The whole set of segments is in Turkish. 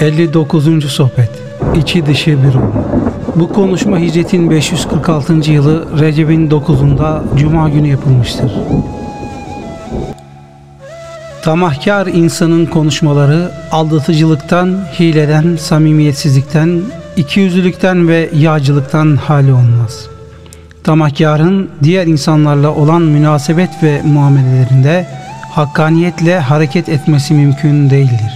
59. Sohbet İçi dışı bir ruh Bu konuşma hicretin 546. yılı Recep'in 9'unda Cuma günü yapılmıştır. Tamahkar insanın konuşmaları aldatıcılıktan, hileden, samimiyetsizlikten, ikiyüzlülükten ve yağcılıktan hali olmaz. Tamahkarın diğer insanlarla olan münasebet ve muamelelerinde hakkaniyetle hareket etmesi mümkün değildir.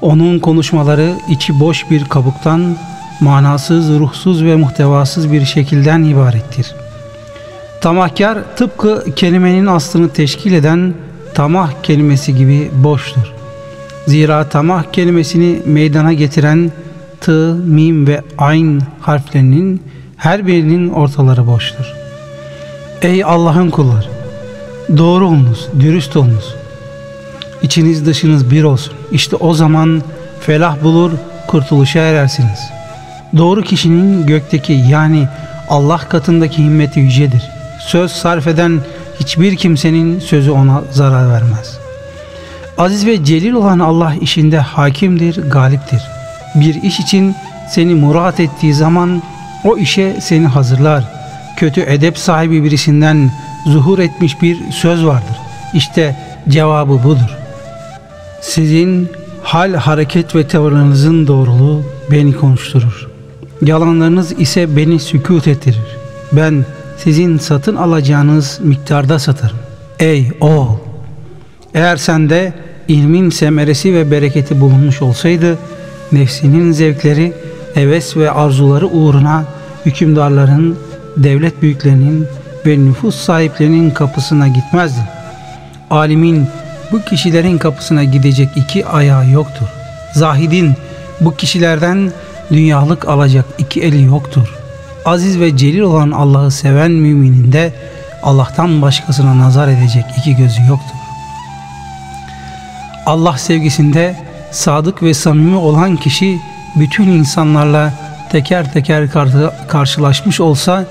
Onun konuşmaları içi boş bir kabuktan, manasız, ruhsuz ve muhtevasız bir şekilden ibarettir. Tamahkar tıpkı kelimenin aslını teşkil eden tamah kelimesi gibi boştur. Zira tamah kelimesini meydana getiren t, mim ve ayn harflerinin her birinin ortaları boştur. Ey Allah'ın kulları! Doğru olunuz, dürüst olunuz. İçiniz dışınız bir olsun. İşte o zaman felah bulur, kurtuluşa erersiniz. Doğru kişinin gökteki yani Allah katındaki himmeti yücedir. Söz sarf eden hiçbir kimsenin sözü ona zarar vermez. Aziz ve celil olan Allah işinde hakimdir, galiptir. Bir iş için seni murat ettiği zaman o işe seni hazırlar. Kötü edep sahibi birisinden zuhur etmiş bir söz vardır. İşte cevabı budur. Sizin hal, hareket ve tavırlarınızın doğruluğu beni konuşturur. Yalanlarınız ise beni sükut ettirir. Ben sizin satın alacağınız miktarda satarım. Ey oğul! Eğer sende ilmin semeresi ve bereketi bulunmuş olsaydı, nefsinin zevkleri, heves ve arzuları uğruna hükümdarların, devlet büyüklerinin ve nüfus sahiplerinin kapısına gitmezdin. Alimin bu kişilerin kapısına gidecek iki ayağı yoktur. Zahidin bu kişilerden dünyalık alacak iki eli yoktur. Aziz ve celil olan Allah'ı seven müminin de Allah'tan başkasına nazar edecek iki gözü yoktur. Allah sevgisinde sadık ve samimi olan kişi bütün insanlarla teker teker karşılaşmış olsa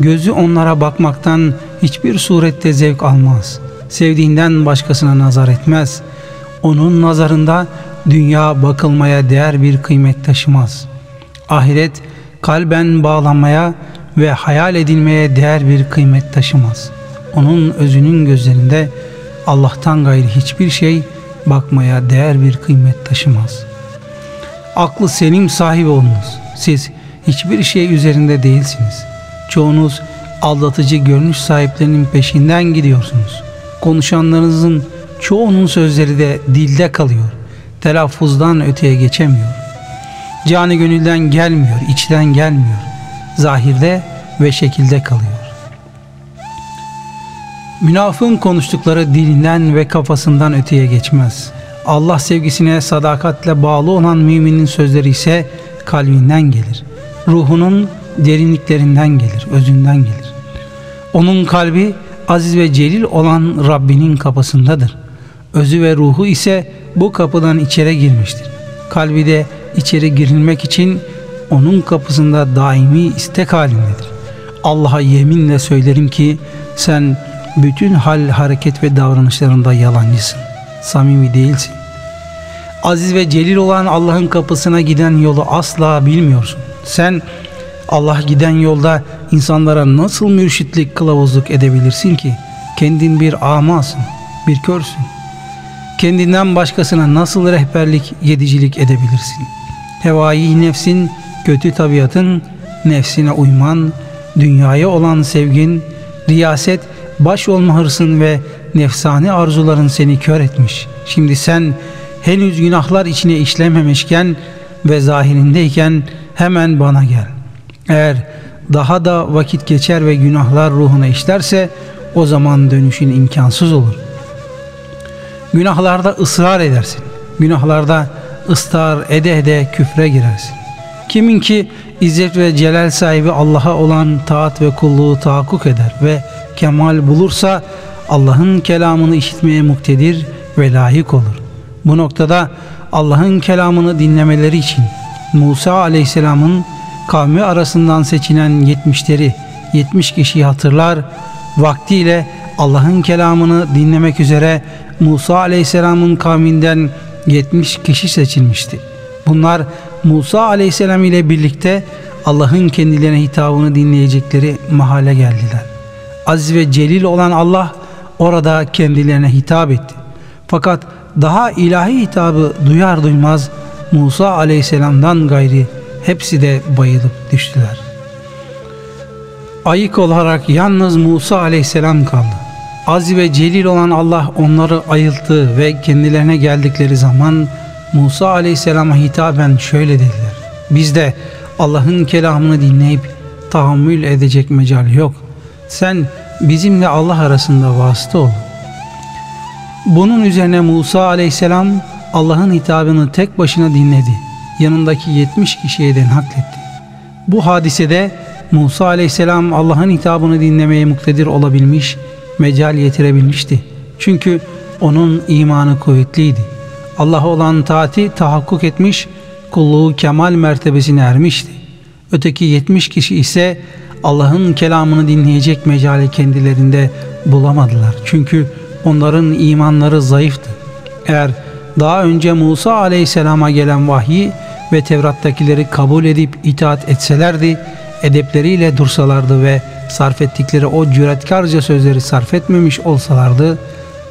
gözü onlara bakmaktan hiçbir surette zevk almaz. Sevdiğinden başkasına nazar etmez. Onun nazarında dünya bakılmaya değer bir kıymet taşımaz. Ahiret kalben bağlanmaya ve hayal edilmeye değer bir kıymet taşımaz. Onun özünün gözlerinde Allah'tan gayri hiçbir şey bakmaya değer bir kıymet taşımaz. Aklı selim sahibi olunuz. Siz hiçbir şey üzerinde değilsiniz. Çoğunuz aldatıcı görünüş sahiplerinin peşinden gidiyorsunuz. Konuşanlarınızın çoğunun sözleri de dilde kalıyor. Telaffuzdan öteye geçemiyor. Cani gönülden gelmiyor, içten gelmiyor. Zahirde ve şekilde kalıyor. Münafığın konuştukları dilinden ve kafasından öteye geçmez. Allah sevgisine sadakatle bağlı olan müminin sözleri ise kalbinden gelir. Ruhunun derinliklerinden gelir, özünden gelir. Onun kalbi aziz ve celil olan Rabbinin kapısındadır. Özü ve ruhu ise bu kapıdan içeri girmiştir. Kalbi de içeri girilmek için onun kapısında daimi istek halindedir. Allah'a yeminle söylerim ki sen bütün hal, hareket ve davranışlarında yalancısın. Samimi değilsin. Aziz ve celil olan Allah'ın kapısına giden yolu asla bilmiyorsun. Sen Allah giden yolda insanlara nasıl mürşitlik, kılavuzluk edebilirsin ki? Kendin bir amasın, bir körsün. Kendinden başkasına nasıl rehberlik, yedicilik edebilirsin? Hevai nefsin, kötü tabiatın, nefsine uyman, dünyaya olan sevgin, riyaset, baş olma hırsın ve nefsani arzuların seni kör etmiş. Şimdi sen henüz günahlar içine işlememişken ve zahirindeyken hemen bana gel. Eğer daha da vakit geçer ve günahlar ruhuna işlerse o zaman dönüşün imkansız olur. Günahlarda ısrar edersin. Günahlarda ısrar ede ede küfre girersin. Kimin ki İzzet ve celal sahibi Allah'a olan taat ve kulluğu tahakkuk eder ve kemal bulursa Allah'ın kelamını işitmeye muktedir ve layık olur. Bu noktada Allah'ın kelamını dinlemeleri için Musa aleyhisselamın kavmi arasından seçilen yetmişleri, yetmiş kişiyi hatırlar, vaktiyle Allah'ın kelamını dinlemek üzere Musa aleyhisselamın kavminden yetmiş kişi seçilmişti. Bunlar Musa aleyhisselam ile birlikte Allah'ın kendilerine hitabını dinleyecekleri mahale geldiler. Aziz ve celil olan Allah orada kendilerine hitap etti. Fakat daha ilahi hitabı duyar duymaz Musa aleyhisselamdan gayri hepsi de bayılıp düştüler. Ayık olarak yalnız Musa aleyhisselam kaldı. Aziz ve celil olan Allah onları ayılttı ve kendilerine geldikleri zaman Musa aleyhisselama hitaben şöyle dediler. Bizde Allah'ın kelamını dinleyip tahammül edecek mecal yok. Sen bizimle Allah arasında vasıta ol. Bunun üzerine Musa aleyhisselam Allah'ın hitabını tek başına dinledi. Yanındaki 70 kişiye de nakletti. Bu hadisede Musa aleyhisselam Allah'ın hitabını dinlemeye muktedir olabilmiş, mecal yetirebilmişti. Çünkü onun imanı kuvvetliydi. Allah'a olan taati tahakkuk etmiş, kulluğu kemal mertebesine ermişti. Öteki 70 kişi ise Allah'ın kelamını dinleyecek mecali kendilerinde bulamadılar. Çünkü onların imanları zayıftı. Eğer daha önce Musa aleyhisselama gelen vahyi ve Tevrat'takileri kabul edip itaat etselerdi, edepleriyle dursalardı ve sarf ettikleri o cüretkarca sözleri sarf etmemiş olsalardı,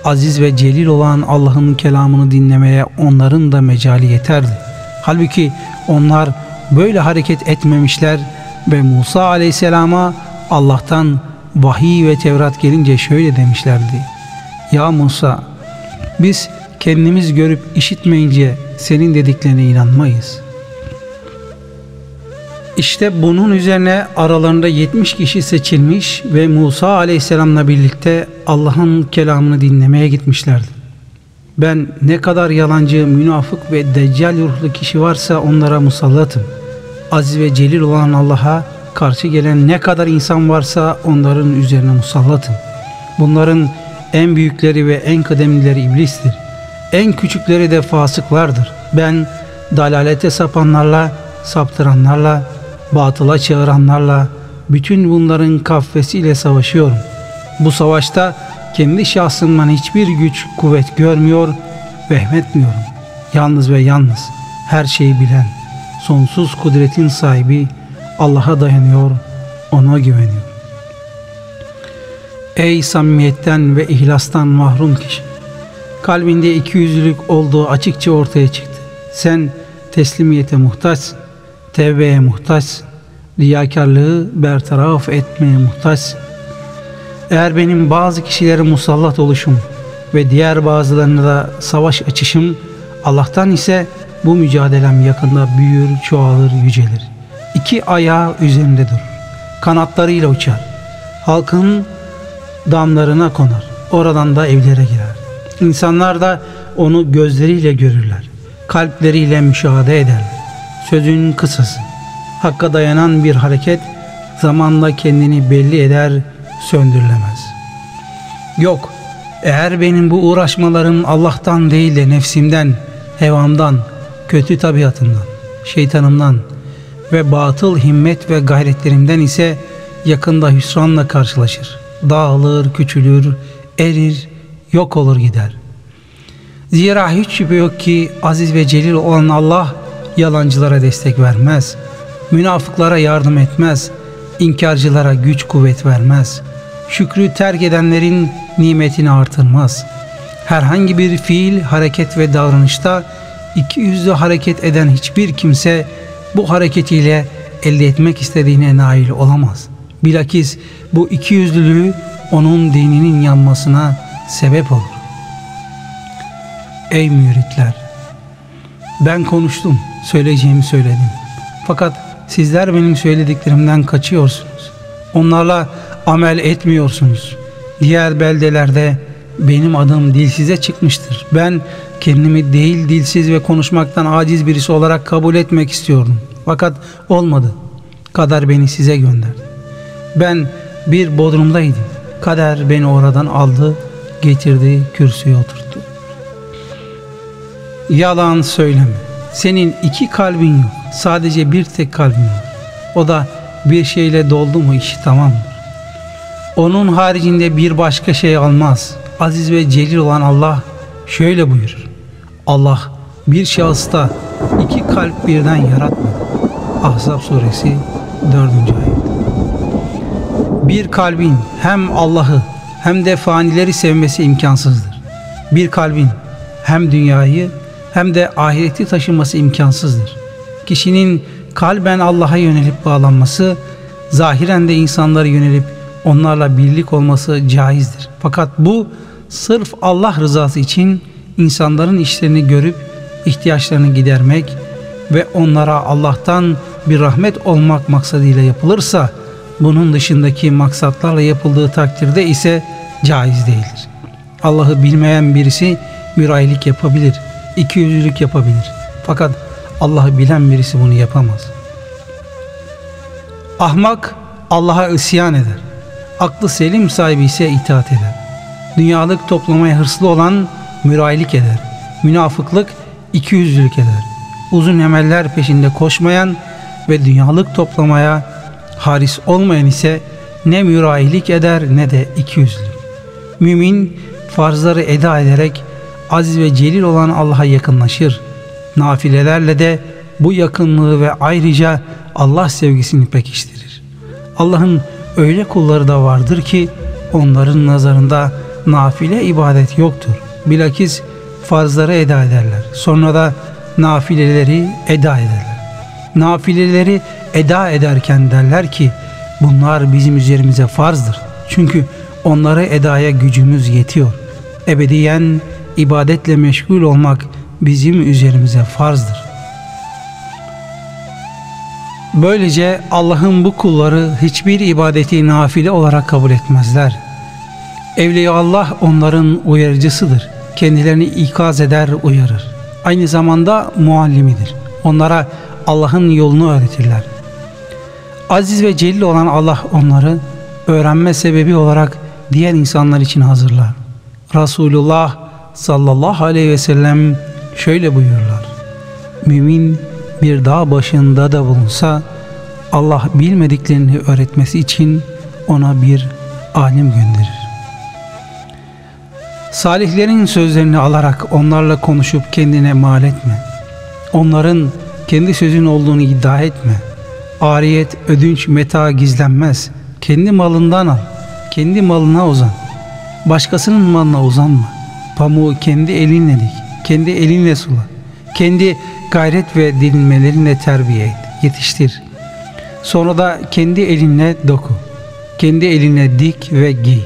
aziz ve celil olan Allah'ın kelamını dinlemeye onların da mecali yeterdi. Halbuki onlar böyle hareket etmemişler ve Musa aleyhisselama Allah'tan vahiy ve Tevrat gelince şöyle demişlerdi. Ya Musa biz kendimiz görüp işitmeyince senin dediklerine inanmayız. İşte bunun üzerine aralarında 70 kişi seçilmiş ve Musa aleyhisselamla birlikte Allah'ın kelamını dinlemeye gitmişlerdi. Ben ne kadar yalancı, münafık ve deccal ruhlu kişi varsa onlara musallatım. Aziz ve celil olan Allah'a karşı gelen ne kadar insan varsa onların üzerine musallatım. Bunların en büyükleri ve en kıdemlileri iblistir. En küçükleri de fasıklardır. Ben dalalete sapanlarla, saptıranlarla, batıla çağıranlarla, bütün bunların kafesiyle savaşıyorum. Bu savaşta kendi şahsımdan hiçbir güç, kuvvet görmüyor, vehmetmiyorum. Yalnız ve yalnız her şeyi bilen, sonsuz kudretin sahibi Allah'a dayanıyor, ona güveniyor. Ey samimiyetten ve ihlastan mahrum kişi! Kalbinde ikiyüzlülük olduğu açıkça ortaya çıktı. Sen teslimiyete muhtaçsın, tevbeye muhtaçsın, riyakarlığı bertaraf etmeye muhtaçsın. Eğer benim bazı kişilere musallat oluşum ve diğer bazılarına da savaş açışım Allah'tan ise bu mücadelem yakında büyür, çoğalır, yücelir. İki ayağı üzerinde durur. Kanatlarıyla uçar. Halkın damlarına konar. Oradan da evlere girer. İnsanlar da onu gözleriyle görürler. Kalpleriyle müşahede ederler. Sözün kısası. Hakka dayanan bir hareket zamanla kendini belli eder, söndürülemez. Yok, eğer benim bu uğraşmalarım Allah'tan değil de nefsimden, hevamdan, kötü tabiatımdan, şeytanımdan ve batıl himmet ve gayretlerimden ise yakında hüsranla karşılaşır. Dağılır, küçülür, erir, yok olur gider. Zira hiç şüphe yok ki aziz ve celil olan Allah yalancılara destek vermez. Münafıklara yardım etmez. inkarcılara güç kuvvet vermez. Şükrü terk edenlerin nimetini artırmaz. Herhangi bir fiil, hareket ve davranışta iki yüzlü hareket eden hiçbir kimse bu hareketiyle elde etmek istediğine nail olamaz. Bilakis bu iki yüzlülüğü onun dininin yanmasına sebep olur. Ey müritler! Ben konuştum, söyleyeceğimi söyledim. Fakat sizler benim söylediklerimden kaçıyorsunuz. Onlarla amel etmiyorsunuz. Diğer beldelerde benim adım dilsize çıkmıştır. Ben kendimi değil dilsiz ve konuşmaktan aciz birisi olarak kabul etmek istiyordum. Fakat olmadı. Kader beni size gönderdi. Ben bir bodrumdaydım. Kader beni oradan aldı, getirdi, kürsüye oturttu. Yalan söyleme. Senin iki kalbin yok. Sadece bir tek kalbin var. O da bir şeyle doldu mu işi tamamdır. Onun haricinde bir başka şey almaz. Aziz ve celil olan Allah şöyle buyurur. Allah bir şahısta iki kalp birden yaratmadı. Ahzab suresi 4. ayet. Bir kalbin hem Allah'ı hem de fanileri sevmesi imkansızdır. Bir kalbin hem dünyayı hem de ahireti taşıması imkansızdır. Kişinin kalben Allah'a yönelip bağlanması, zahiren de insanlara yönelip onlarla birlik olması caizdir. Fakat bu sırf Allah rızası için insanların işlerini görüp ihtiyaçlarını gidermek ve onlara Allah'tan bir rahmet olmak maksadıyla yapılırsa bunun dışındaki maksatlarla yapıldığı takdirde ise caiz değildir. Allah'ı bilmeyen birisi müraylik yapabilir, ikiyüzlülük yapabilir. Fakat Allah'ı bilen birisi bunu yapamaz. Ahmak Allah'a isyan eder. Aklı selim sahibi ise itaat eder. Dünyalık toplamaya hırslı olan müraylik eder. Münafıklık ikiyüzlülük eder. Uzun emeller peşinde koşmayan ve dünyalık toplamaya haris olmayan ise ne mürayilik eder ne de ikiyüzlülük. Mümin farzları eda ederek aziz ve celil olan Allah'a yakınlaşır. Nafilelerle de bu yakınlığı ve ayrıca Allah sevgisini pekiştirir. Allah'ın öyle kulları da vardır ki onların nazarında nafile ibadet yoktur. Bilakis farzları eda ederler. Sonra da nafileleri eda ederler. Nafileleri eda ederken derler ki bunlar bizim üzerimize farzdır. Çünkü onları edaya gücümüz yetiyor. Ebediyen ibadetle meşgul olmak bizim üzerimize farzdır. Böylece Allah'ın bu kulları hiçbir ibadeti nafile olarak kabul etmezler. Evliya Allah onların uyarıcısıdır. Kendilerini ikaz eder, uyarır. Aynı zamanda muallimidir. Onlara Allah'ın yolunu öğretirler. Aziz ve celil olan Allah onları öğrenme sebebi olarak diğer insanlar için hazırlar. Resulullah sallallahu aleyhi ve sellem şöyle buyururlar. Mümin bir dağ başında da bulunsa Allah bilmediklerini öğretmesi için ona bir alim gönderir. Salihlerin sözlerini alarak onlarla konuşup kendine mal etme. Onların kendi sözün olduğunu iddia etme. Ariyet, ödünç, meta gizlenmez. Kendi malından al. Kendi malına uzan. Başkasının malına uzanma. Pamuğu kendi elinle dik. Kendi elinle sula. Kendi gayret ve dilinmelerinle terbiye et. Yetiştir. Sonra da kendi elinle doku. Kendi elinle dik ve giy.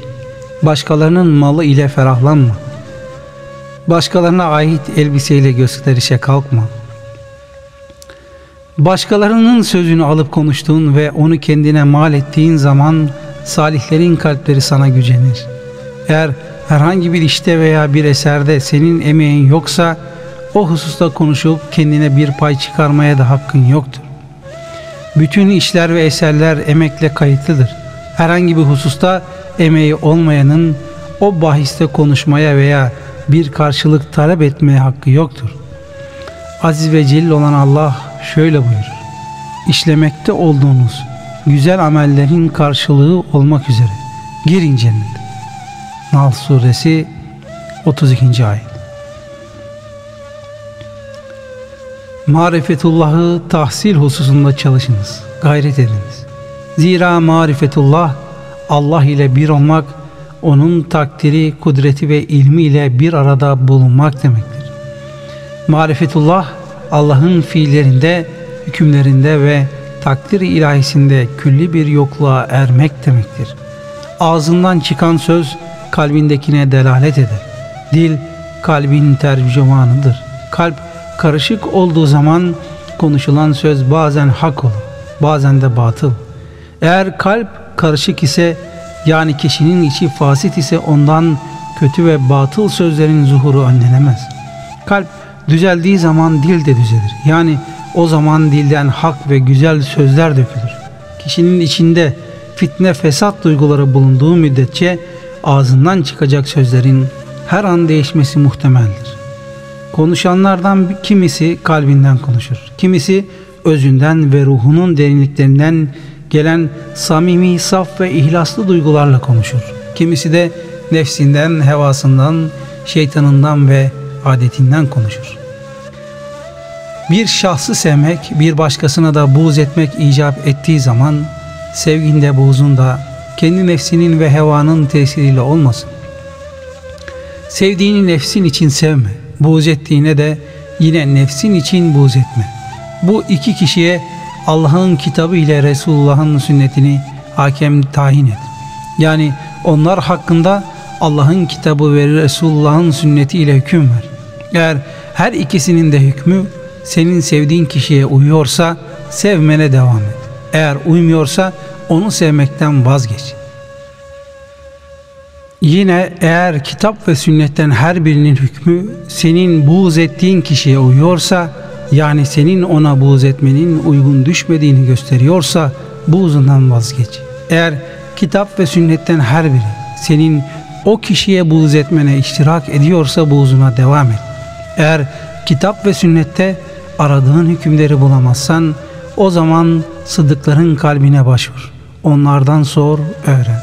Başkalarının malı ile ferahlanma. Başkalarına ait elbiseyle gösterişe kalkma. Başkalarının sözünü alıp konuştuğun ve onu kendine mal ettiğin zaman salihlerin kalpleri sana gücenir. Eğer herhangi bir işte veya bir eserde senin emeğin yoksa o hususta konuşup kendine bir pay çıkarmaya da hakkın yoktur. Bütün işler ve eserler emekle kayıtlıdır. Herhangi bir hususta emeği olmayanın o bahiste konuşmaya veya bir karşılık talep etmeye hakkı yoktur. Aziz ve celil olan Allah şöyle buyurur. İşlemekte olduğunuz güzel amellerin karşılığı olmak üzere girin cennete. Nal suresi 32. ayet. Marifetullah'ı tahsil hususunda çalışınız, gayret ediniz. Zira marifetullah Allah ile bir olmak, onun takdiri, kudreti ve ilmi ile bir arada bulunmak demektir. Marifetullah Allah'ın fiillerinde, hükümlerinde ve takdir ilahisinde külli bir yokluğa ermek demektir. Ağzından çıkan söz kalbindekine delalet eder. Dil kalbin tercümanıdır. Kalp karışık olduğu zaman konuşulan söz bazen hak olur, bazen de batıl. Eğer kalp karışık ise yani kişinin içi fasit ise ondan kötü ve batıl sözlerin zuhuru önlenemez. Kalp düzeldiği zaman dil de düzelir. Yani o zaman dilden hak ve güzel sözler dökülür. Kişinin içinde fitne fesat duyguları bulunduğu müddetçe ağzından çıkacak sözlerin her an değişmesi muhtemeldir. Konuşanlardan kimisi kalbinden konuşur. Kimisi özünden ve ruhunun derinliklerinden gelen samimi, saf ve ihlaslı duygularla konuşur. Kimisi de nefsinden, hevasından, şeytanından ve adetinden konuşur. Bir şahsı sevmek, bir başkasına da buğz etmek icap ettiği zaman sevginde buğzun da kendi nefsinin ve hevanın tesiriyle olmasın. Sevdiğini nefsin için sevme, buğz ettiğine de yine nefsin için buğz etme. Bu iki kişiye Allah'ın kitabı ile Resulullah'ın sünnetini hakem tayin et. Yani onlar hakkında Allah'ın kitabı ve Resulullah'ın sünneti ile hüküm ver. Eğer her ikisinin de hükmü senin sevdiğin kişiye uyuyorsa sevmene devam et. Eğer uymuyorsa onu sevmekten vazgeç. Yine eğer kitap ve sünnetten her birinin hükmü senin buğz ettiğin kişiye uyuyorsa yani senin ona buğz etmenin uygun düşmediğini gösteriyorsa buğzundan vazgeç. Eğer kitap ve sünnetten her biri senin o kişiye buğz etmene iştirak ediyorsa buğzuna devam et. Eğer kitap ve sünnette aradığın hükümleri bulamazsan o zaman sıdıkların kalbine başvur. Onlardan sor, öğren.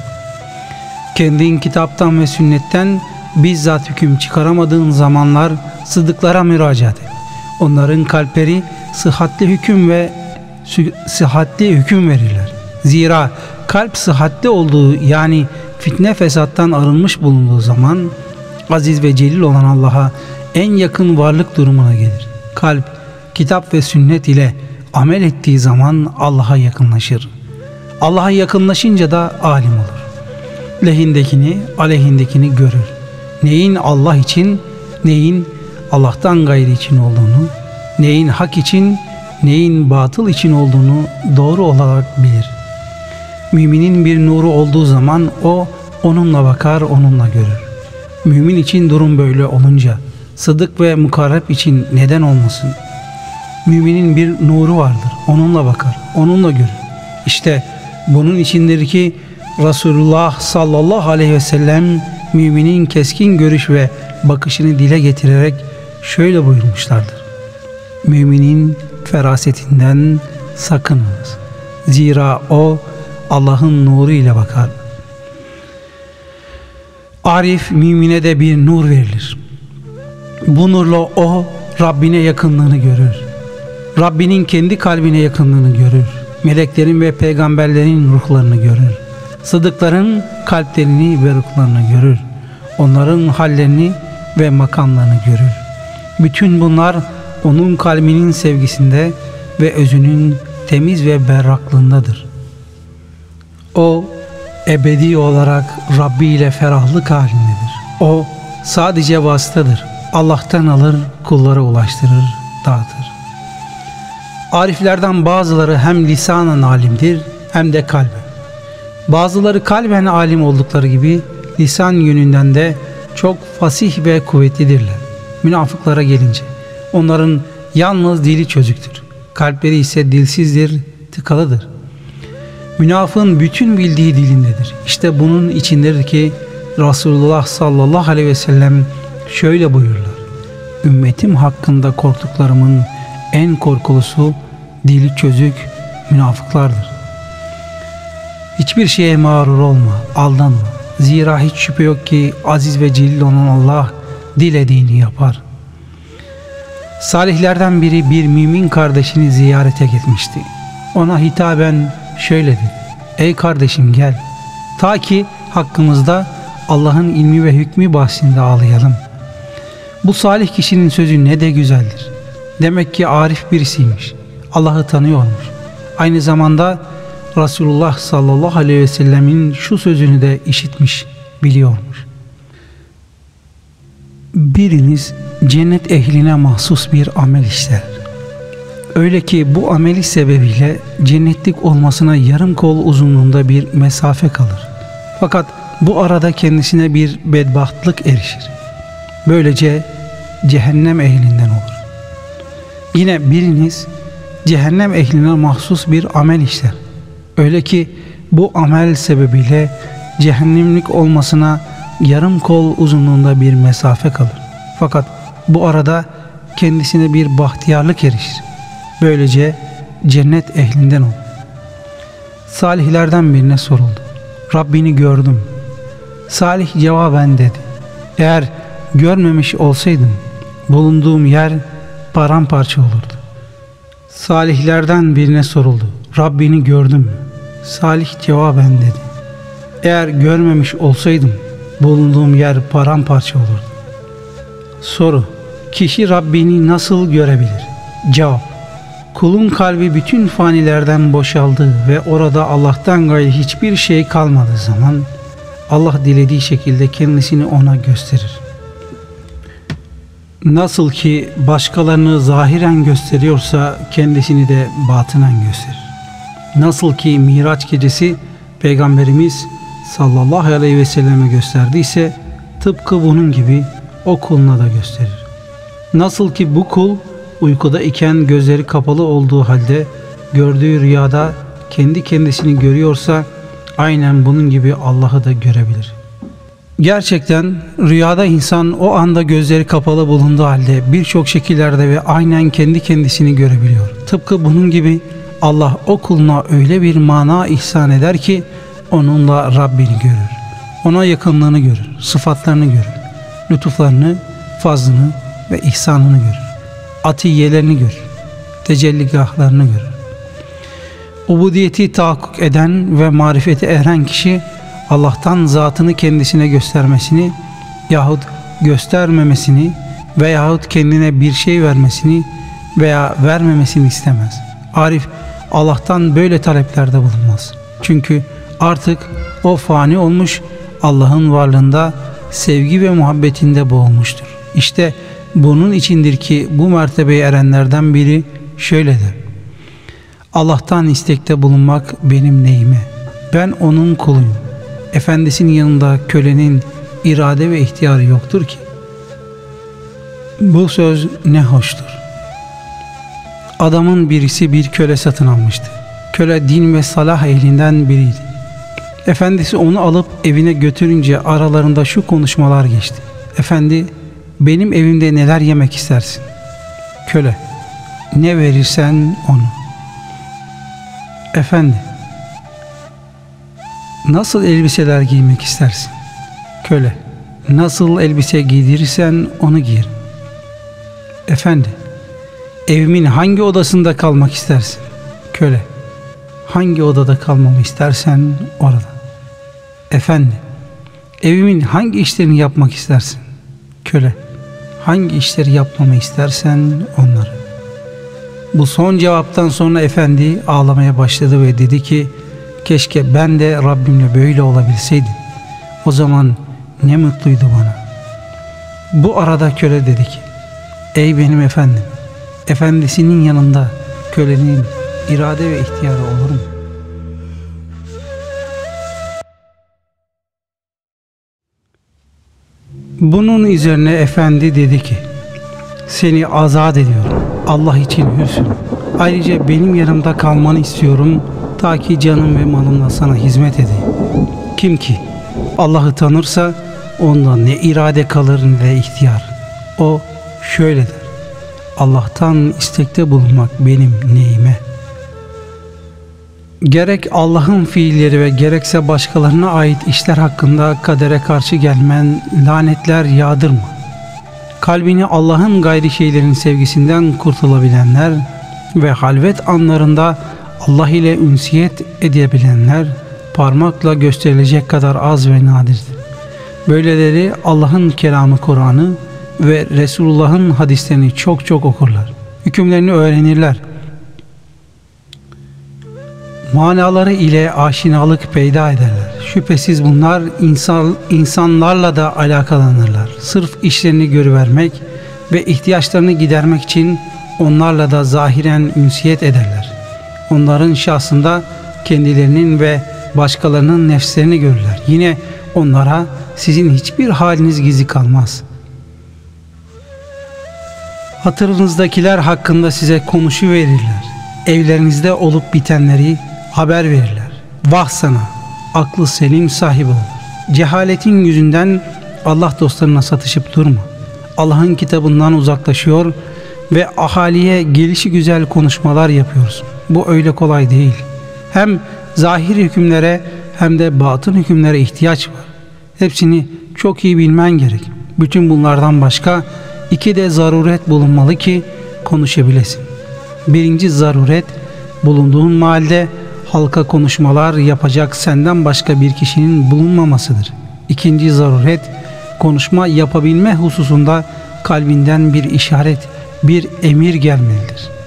Kendin kitaptan ve sünnetten bizzat hüküm çıkaramadığın zamanlar sıdıklara müracaat et. Onların kalpleri sıhhatli hüküm ve sıhhatli hüküm verirler. Zira kalp sıhhatli olduğu yani fitne fesattan arınmış bulunduğu zaman aziz ve celil olan Allah'a en yakın varlık durumuna gelir. Kalp kitap ve sünnet ile amel ettiği zaman Allah'a yakınlaşır. Allah'a yakınlaşınca da alim olur. Lehindekini, aleyhindekini görür. Neyin Allah için, neyin Allah'tan gayri için olduğunu, neyin hak için, neyin batıl için olduğunu doğru olarak bilir. Müminin bir nuru olduğu zaman o onunla bakar, onunla görür. Mümin için durum böyle olunca sıdık ve mukarreb için neden olmasın? Müminin bir nuru vardır. Onunla bakar, onunla görür. İşte bunun içindir ki Resulullah sallallahu aleyhi ve sellem müminin keskin görüş ve bakışını dile getirerek şöyle buyurmuşlardır. Müminin ferasetinden sakınınız. Zira o Allah'ın nuru ile bakar. Arif mümine de bir nur verilir. Bu nurla o Rabbine yakınlığını görür. Rabbinin kendi kalbine yakınlığını görür. Meleklerin ve peygamberlerin ruhlarını görür. Sıdıkların kalplerini ve ruhlarını görür. Onların hallerini ve makamlarını görür. Bütün bunlar onun kalbinin sevgisinde ve özünün temiz ve berraklığındadır. O ebedi olarak Rabbi ile ferahlık halindedir. O sadece vasıtadır. Allah'tan alır, kullara ulaştırır, dağıtır. Ariflerden bazıları hem lisanen alimdir hem de kalben. Bazıları kalben alim oldukları gibi lisan yönünden de çok fasih ve kuvvetlidirler. Münafıklara gelince onların yalnız dili çözüktür. Kalpleri ise dilsizdir, tıkalıdır. Münafığın bütün bildiği dilindedir. İşte bunun içindedir ki Resulullah sallallahu aleyhi ve sellem şöyle buyurlar. Ümmetim hakkında korktuklarımın en korkulusu dili çözük münafıklardır. Hiçbir şeye mağrur olma, aldanma. Zira hiç şüphe yok ki aziz ve celil olan Allah dilediğini yapar. Salihlerden biri bir mümin kardeşini ziyarete gitmişti. Ona hitaben şöyle dedi. Ey kardeşim gel. Ta ki hakkımızda Allah'ın ilmi ve hükmü bahsinde ağlayalım. Bu salih kişinin sözü ne de güzeldir. Demek ki arif birisiymiş. Allah'ı tanıyormuş. Aynı zamanda Resulullah sallallahu aleyhi ve sellemin şu sözünü de işitmiş, biliyormuş. Biriniz cennet ehline mahsus bir amel işler. Öyle ki bu ameli sebebiyle cennetlik olmasına yarım kol uzunluğunda bir mesafe kalır. Fakat bu arada kendisine bir bedbahtlık erişir. Böylece cehennem ehlinden olur. Yine biriniz cehennem ehline mahsus bir amel işler. Öyle ki bu amel sebebiyle cehennemlik olmasına yarım kol uzunluğunda bir mesafe kalır. Fakat bu arada kendisine bir bahtiyarlık erişir. Böylece cennet ehlinden olur. Salihlerden birine soruldu. Rabbini gördüm. Salih cevaben dedi. Eğer görmemiş olsaydım bulunduğum yer paramparça olurdu. Salihlerden birine soruldu. Rabbini gördün mü? Salih cevaben dedi. Eğer görmemiş olsaydım bulunduğum yer paramparça olurdu. Soru Kişi Rabbini nasıl görebilir? Cevap Kulun kalbi bütün fanilerden boşaldı ve orada Allah'tan gayrı hiçbir şey kalmadığı zaman Allah dilediği şekilde kendisini ona gösterir. Nasıl ki başkalarını zahiren gösteriyorsa kendisini de batınen gösterir. Nasıl ki Miraç gecesi Peygamberimiz sallallahu aleyhi ve selleme gösterdiyse tıpkı bunun gibi o kuluna da gösterir. Nasıl ki bu kul uykuda iken gözleri kapalı olduğu halde gördüğü rüyada kendi kendisini görüyorsa aynen bunun gibi Allah'ı da görebilir. Gerçekten rüyada insan o anda gözleri kapalı bulunduğu halde birçok şekillerde ve aynen kendi kendisini görebiliyor. Tıpkı bunun gibi Allah o kuluna öyle bir mana ihsan eder ki onunla Rabbini görür. Ona yakınlığını görür, sıfatlarını görür, lütuflarını, fazlını ve ihsanını görür. Atiyelerini görür, tecelligahlarını görür. Ubudiyeti tahakkuk eden ve marifeti eren kişi Allah'tan zatını kendisine göstermesini yahut göstermemesini veyahut kendine bir şey vermesini veya vermemesini istemez. Arif Allah'tan böyle taleplerde bulunmaz. Çünkü artık o fani olmuş Allah'ın varlığında sevgi ve muhabbetinde boğulmuştur. İşte bunun içindir ki bu mertebeye erenlerden biri şöyle der. Allah'tan istekte bulunmak benim neyime? Ben onun kuluyum. Efendisinin yanında kölenin irade ve ihtiyarı yoktur ki. Bu söz ne hoştur. Adamın birisi bir köle satın almıştı. Köle din ve salah ehlinden biriydi. Efendisi onu alıp evine götürünce aralarında şu konuşmalar geçti. Efendi benim evimde neler yemek istersin? Köle ne verirsen onu. Efendi nasıl elbiseler giymek istersin? Köle nasıl elbise giydirirsen onu giyerim. Efendi evimin hangi odasında kalmak istersin? Köle hangi odada kalmamı istersen orada. Efendi evimin hangi işlerini yapmak istersin? Köle hangi işleri yapmamı istersen onları. Bu son cevaptan sonra efendi ağlamaya başladı ve dedi ki keşke ben de Rabbimle böyle olabilseydim. O zaman ne mutluydu bana. Bu arada köle dedi ki ey benim efendim efendisinin yanında kölenin irade ve ihtiyarı olur mu? Bunun üzerine efendi dedi ki seni azat ediyorum. Allah için hüsn. Ayrıca benim yanımda kalmanı istiyorum ta ki canım ve malımla sana hizmet edeyim. Kim ki Allah'ı tanırsa onda ne irade kalır ne ihtiyar. O şöyle der. Allah'tan istekte bulunmak benim neyime. Gerek Allah'ın fiilleri ve gerekse başkalarına ait işler hakkında kadere karşı gelmen, lanetler yağdırma kalbini Allah'ın gayri şeylerin sevgisinden kurtulabilenler ve halvet anlarında Allah ile ünsiyet edebilenler parmakla gösterilecek kadar az ve nadirdir. Böyleleri Allah'ın kelamı Kur'an'ı ve Resulullah'ın hadislerini çok çok okurlar. Hükümlerini öğrenirler. Manaları ile aşinalık peyda ederler. Şüphesiz bunlar insan, insanlarla da alakalanırlar. Sırf işlerini görüvermek ve ihtiyaçlarını gidermek için onlarla da zahiren ünsiyet ederler. Onların şahsında kendilerinin ve başkalarının nefslerini görürler. Yine onlara sizin hiçbir haliniz gizli kalmaz. Hatırınızdakiler hakkında size konuşu verirler. Evlerinizde olup bitenleri haber verirler. Vah sana! aklı selim sahibi olur. Cehaletin yüzünden Allah dostlarına satışıp durma. Allah'ın kitabından uzaklaşıyor ve ahaliye gelişi güzel konuşmalar yapıyorsun. Bu öyle kolay değil. Hem zahir hükümlere hem de batın hükümlere ihtiyaç var. Hepsini çok iyi bilmen gerek. Bütün bunlardan başka iki de zaruret bulunmalı ki konuşabilesin. Birinci zaruret bulunduğun mahallede halka konuşmalar yapacak senden başka bir kişinin bulunmamasıdır. İkinci zaruret konuşma yapabilme hususunda kalbinden bir işaret, bir emir gelmelidir.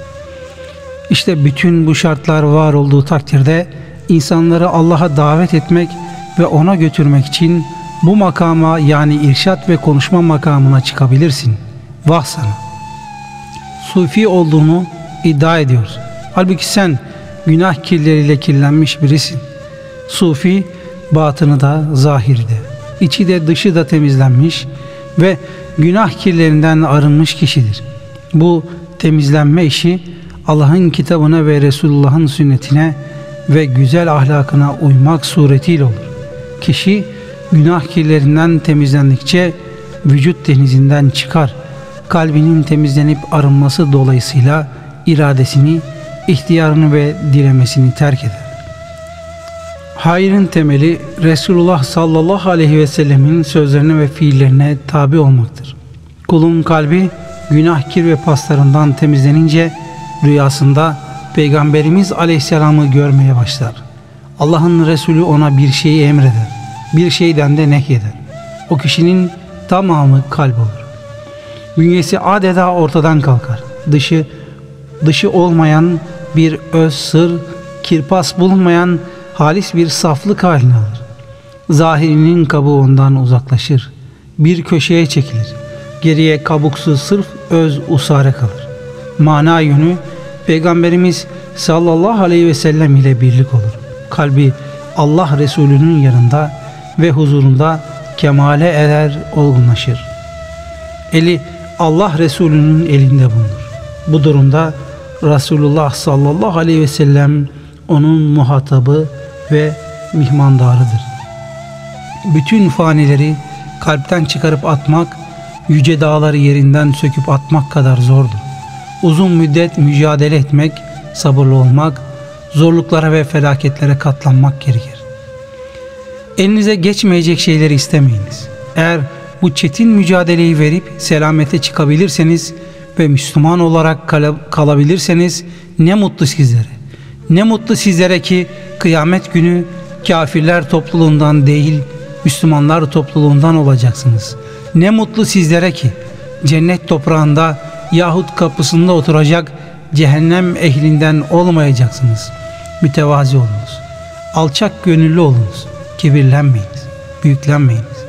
İşte bütün bu şartlar var olduğu takdirde insanları Allah'a davet etmek ve ona götürmek için bu makama yani irşat ve konuşma makamına çıkabilirsin. Vah sana! Sufi olduğunu iddia ediyoruz. Halbuki sen günah kirleriyle kirlenmiş birisin. Sufi batını da zahirde, içi de dışı da temizlenmiş ve günah kirlerinden arınmış kişidir. Bu temizlenme işi Allah'ın kitabına ve Resulullah'ın sünnetine ve güzel ahlakına uymak suretiyle olur. Kişi günah kirlerinden temizlendikçe vücut denizinden çıkar. Kalbinin temizlenip arınması dolayısıyla iradesini, ihtiyarını ve dilemesini terk eder. Hayrın temeli Resulullah sallallahu aleyhi ve sellemin sözlerine ve fiillerine tabi olmaktır. Kulun kalbi günah kir ve paslarından temizlenince rüyasında Peygamberimiz aleyhisselamı görmeye başlar. Allah'ın Resulü ona bir şeyi emreder. Bir şeyden de nehyeder. O kişinin tamamı kalp olur. Bünyesi adeta ortadan kalkar. Dışı dışı olmayan bir öz sır, kirpas bulunmayan halis bir saflık haline alır. Zahirinin kabuğu ondan uzaklaşır. Bir köşeye çekilir. Geriye kabuksuz sırf öz usare kalır. Mana yönü Peygamberimiz sallallahu aleyhi ve sellem ile birlik olur. Kalbi Allah Resulü'nün yanında ve huzurunda kemale erer, olgunlaşır. Eli Allah Resulü'nün elinde bulunur. Bu durumda Resulullah sallallahu aleyhi ve sellem onun muhatabı ve mihmandarıdır. Bütün fanileri kalpten çıkarıp atmak, yüce dağları yerinden söküp atmak kadar zordur. Uzun müddet mücadele etmek, sabırlı olmak, zorluklara ve felaketlere katlanmak gerekir. Elinize geçmeyecek şeyleri istemeyiniz. Eğer bu çetin mücadeleyi verip selamete çıkabilirseniz ve Müslüman olarak kal kalabilirseniz ne mutlu sizlere. Ne mutlu sizlere ki kıyamet günü kafirler topluluğundan değil Müslümanlar topluluğundan olacaksınız. Ne mutlu sizlere ki cennet toprağında yahut kapısında oturacak cehennem ehlinden olmayacaksınız. Mütevazi olunuz. Alçak gönüllü olunuz. Kibirlenmeyiniz. Büyüklenmeyiniz.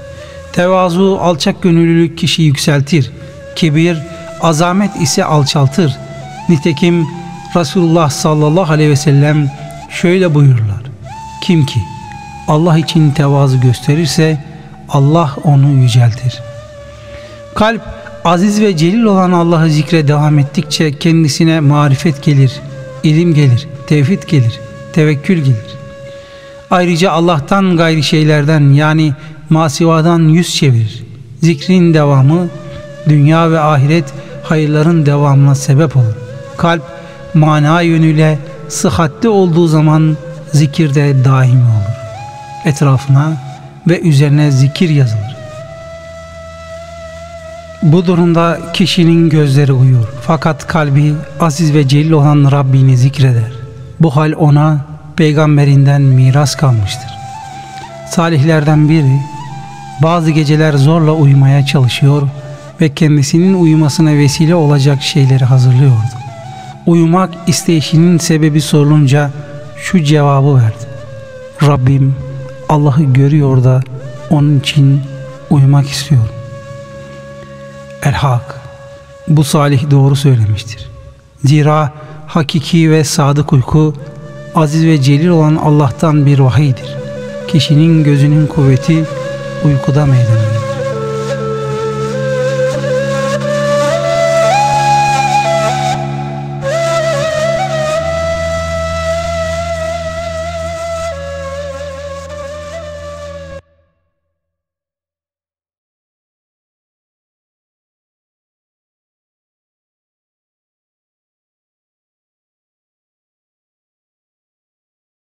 Tevazu alçak gönüllülük kişi yükseltir. Kibir azamet ise alçaltır. Nitekim Resulullah sallallahu aleyhi ve sellem şöyle buyururlar. Kim ki Allah için tevazu gösterirse Allah onu yüceltir. Kalp aziz ve celil olan Allah'ı zikre devam ettikçe kendisine marifet gelir, ilim gelir, tevhid gelir, tevekkül gelir. Ayrıca Allah'tan gayri şeylerden yani masivadan yüz çevirir. Zikrin devamı dünya ve ahiret hayırların devamına sebep olur. Kalp mana yönüyle sıhhatli olduğu zaman zikirde daimi olur. Etrafına ve üzerine zikir yazılır. Bu durumda kişinin gözleri uyur. Fakat kalbi aziz ve celil olan Rabbini zikreder. Bu hal ona peygamberinden miras kalmıştır. Salihlerden biri bazı geceler zorla uyumaya çalışıyor ve kendisinin uyumasına vesile olacak şeyleri hazırlıyordu. Uyumak isteyişinin sebebi sorulunca şu cevabı verdi. Rabbim Allah'ı görüyor da onun için uyumak istiyorum. El-Hak bu salih doğru söylemiştir. Zira hakiki ve sadık uyku aziz ve celil olan Allah'tan bir vahiydir. Kişinin gözünün kuvveti uykuda meydana gelir.